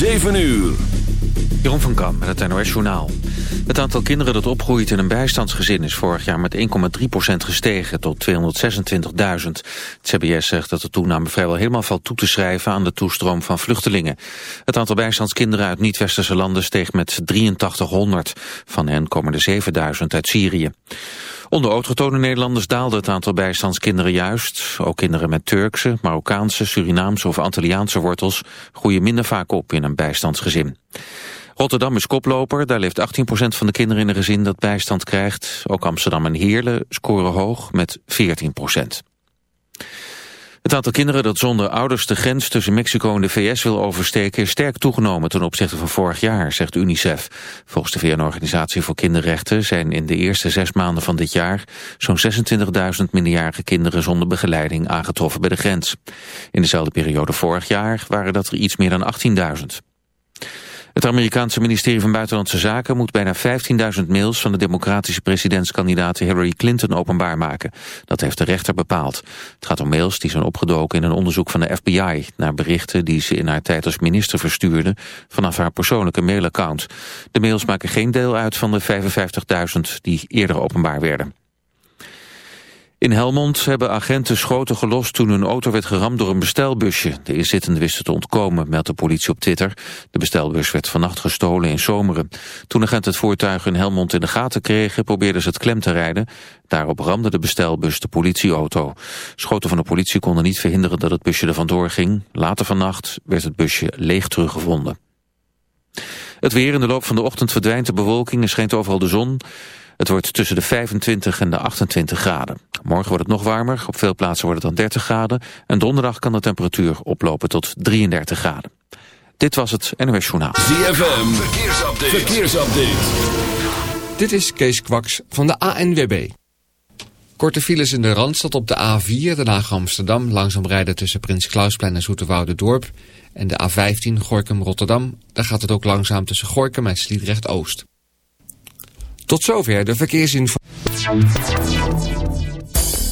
7 uur. Jeroen van Kam met het NOS Journaal. Het aantal kinderen dat opgroeit in een bijstandsgezin is vorig jaar met 1,3% gestegen tot 226.000. Het CBS zegt dat de toename vrijwel helemaal valt toe te schrijven aan de toestroom van vluchtelingen. Het aantal bijstandskinderen uit niet-westerse landen steeg met 8300. Van hen komen er 7000 uit Syrië. Onder autochtone Nederlanders daalde het aantal bijstandskinderen juist. Ook kinderen met Turkse, Marokkaanse, Surinaamse of Antilliaanse wortels groeien minder vaak op in een bijstandsgezin. Rotterdam is koploper, daar leeft 18% van de kinderen in een gezin dat bijstand krijgt. Ook Amsterdam en Heerlen scoren hoog met 14%. Het aantal kinderen dat zonder ouders de grens tussen Mexico en de VS wil oversteken is sterk toegenomen ten opzichte van vorig jaar, zegt UNICEF. Volgens de VN-organisatie voor kinderrechten zijn in de eerste zes maanden van dit jaar zo'n 26.000 minderjarige kinderen zonder begeleiding aangetroffen bij de grens. In dezelfde periode vorig jaar waren dat er iets meer dan 18.000. Het Amerikaanse ministerie van Buitenlandse Zaken moet bijna 15.000 mails van de democratische presidentskandidaat Hillary Clinton openbaar maken. Dat heeft de rechter bepaald. Het gaat om mails die zijn opgedoken in een onderzoek van de FBI naar berichten die ze in haar tijd als minister verstuurde vanaf haar persoonlijke mailaccount. De mails maken geen deel uit van de 55.000 die eerder openbaar werden. In Helmond hebben agenten schoten gelost toen hun auto werd geramd door een bestelbusje. De inzittenden wisten te ontkomen, meldt de politie op Twitter. De bestelbus werd vannacht gestolen in Zomeren. Toen agenten het voertuig in Helmond in de gaten kregen, probeerden ze het klem te rijden. Daarop ramde de bestelbus de politieauto. Schoten van de politie konden niet verhinderen dat het busje er vandoor ging. Later vannacht werd het busje leeg teruggevonden. Het weer in de loop van de ochtend verdwijnt de bewolking en schijnt overal de zon. Het wordt tussen de 25 en de 28 graden. Morgen wordt het nog warmer, op veel plaatsen wordt het dan 30 graden. En donderdag kan de temperatuur oplopen tot 33 graden. Dit was het NOS Journaal. ZFM, verkeersupdate. verkeersupdate. Dit is Kees Kwaks van de ANWB. Korte files in de Randstad op de A4, de Haag Amsterdam... langzaam rijden tussen Prins Klausplein en Zoeterwoude Dorp... en de A15 Gorkum-Rotterdam. Daar gaat het ook langzaam tussen Gorkum en Sliedrecht-Oost. Tot zover de verkeersinformatie.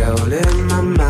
Controlling my mind.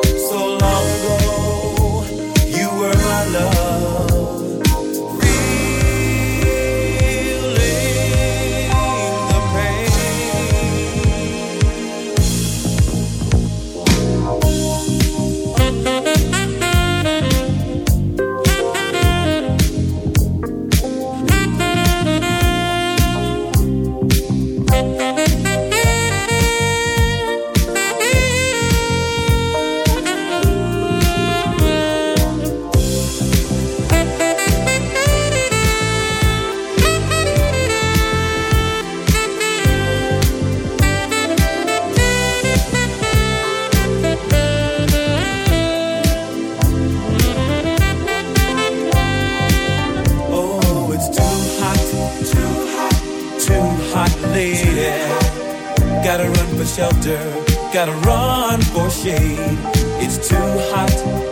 Gotta run for shade. It's too hot,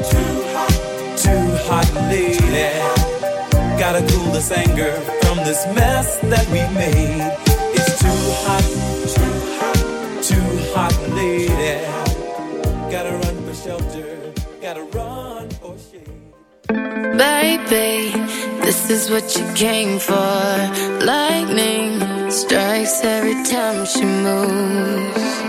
too hot, too hot, lady. Gotta cool this anger from this mess that we made. It's too hot, too hot, too hot, lady. Gotta run for shelter, gotta run for shade. Baby, this is what you came for. Lightning strikes every time she moves.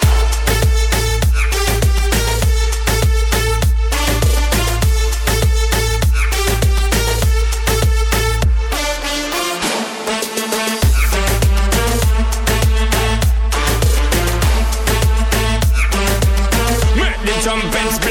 Make